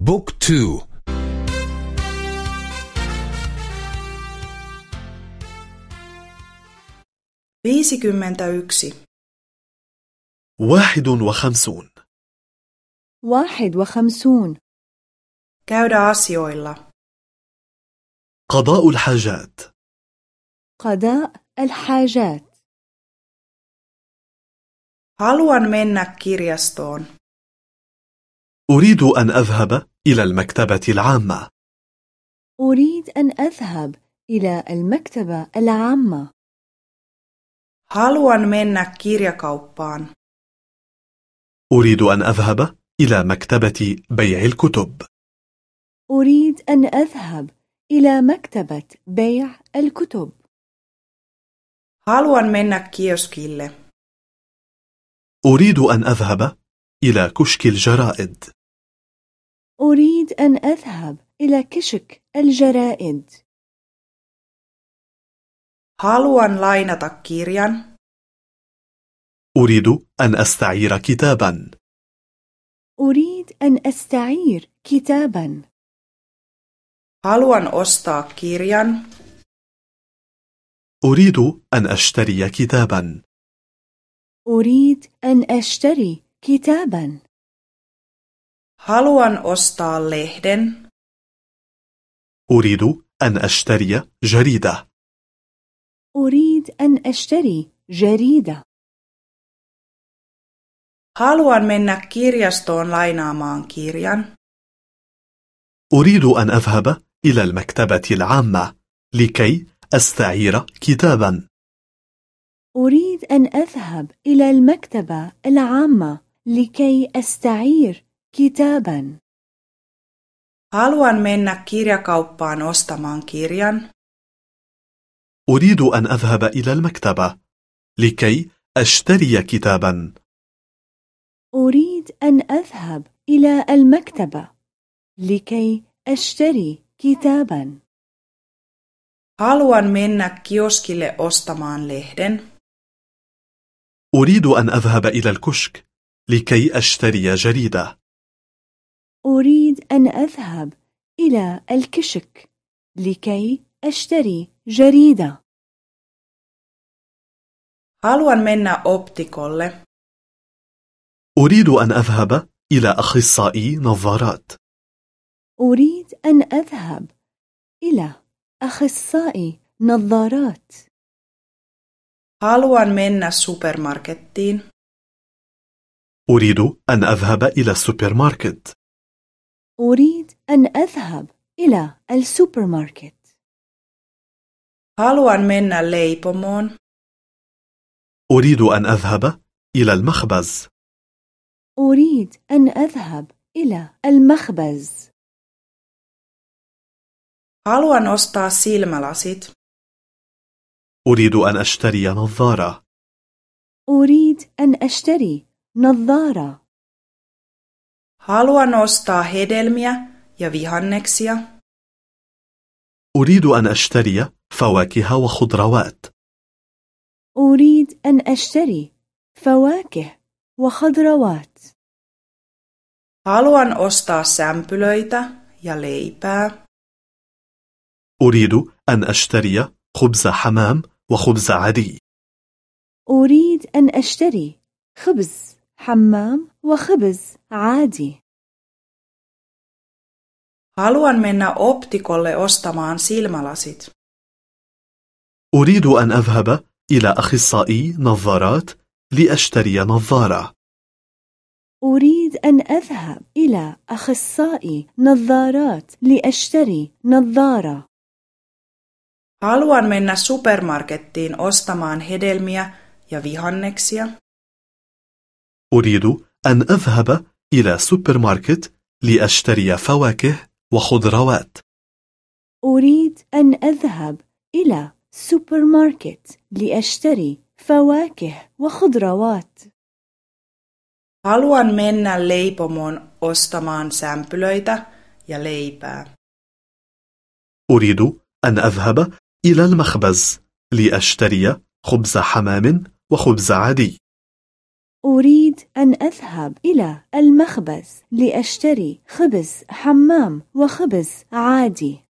Book two. Viisikymmentäyksi واحد وخمسون. واحد وخمسون. Käydä asioilla قضاء الحاجات. قضاء الحاجات. هلوان منك كيرياستون أريد أن أذهب إلى المكتبة العامة. أريد أن أذهب إلى المكتبة العامة. Haluan mennä kirjakauppaan. أريد أن أذهب إلى مكتبة بيع الكتب. أريد أن أذهب إلى مكتبة بيع الكتب. Haluan mennä kioskille. أريد أن أذهب إلى كشك الجرائد. أريد أن أذهب إلى كشك الجرائد. Haluan lainata kirjan. أريد أن أستعير كتابا. أريد أن أستعير كتابا. Haluan ostaa kirjan. أريد أن أشتري كتابا. أريد أن أشتري كتابا. Haluan ostaa lehden. أريد أن أشتري جريدة. أريد أن أشتري جريدة. Haluan mennä kirjastoon lainaamaan kirjan. أريد أن أذهب إلى المكتبة العامة لكي أستعير كتابا. أريد أن أذهب إلى المكتبة العامة لكي أستعير كتابا haluan mennä kirjakauppaan ostamaan kirjan. أريد أن أذهب إلى المكتبة لكي أشتري كتابا. أريد أن أذهب إلى المكتبة لكي أشتري كتابا. Haluan mennä kioskille ostamaan lehden. أريد أن أذهب إلى الكشك لكي أشتري جريدة. أريد أن أذهب إلى الكشك لكي أشتري جريدة. Haluan mennä optikolle. أريد أن أذهب إلى أخصائي نظارات. أريد أن أذهب إلى أخصائي نظارات. Haluan mennä supermarkettiin. أريد أن أذهب إلى السوبر ماركت أريد أن أذهب إلى السوبر ماركت haluan mennä leipomoon أريد أن أذهب إلى المخبز. أريد أن أذهب إلى المخبز. Haluan ostaa silmälasit. أريد أن أشتري نظارة. أريد أن أشتري نظارة. Haluan ostaa hedelmiä ja vihanneksia. أريد أن أشتري فواكه وخضروات. أريد أن أشتري فواكه وخضروات. Haluan ostaa sämpylöitä ja leipää. أريد أن أشتري خبز حمام وخبز عادي. أريد أن أشتري خبز حمام وخبز عادي haluan mennä optikolle ostamaan silmälasit أريد أن أذهب إلى أخصائي نظارات لأشتري نظارة أريد أن أذهب إلى أخصائي نظارات لأشتري نظارة haluan mennä supermarkettiin ostamaan hedelmiä ja vihanneksia أريد أن أذهب إلى سوبر ماركت لأشتري فواكه وخضروات. أريد أن أذهب إلى سوبر ماركت لأشتري فواكه وخضروات. Haluan mennä leipomoon ostamaan sämpylöitä ja leipää. أريد أن أذهب إلى المخبز لأشتري خبز حمام وخبز عادي. أريد أن أذهب إلى المخبز لأشتري خبز حمام وخبز عادي.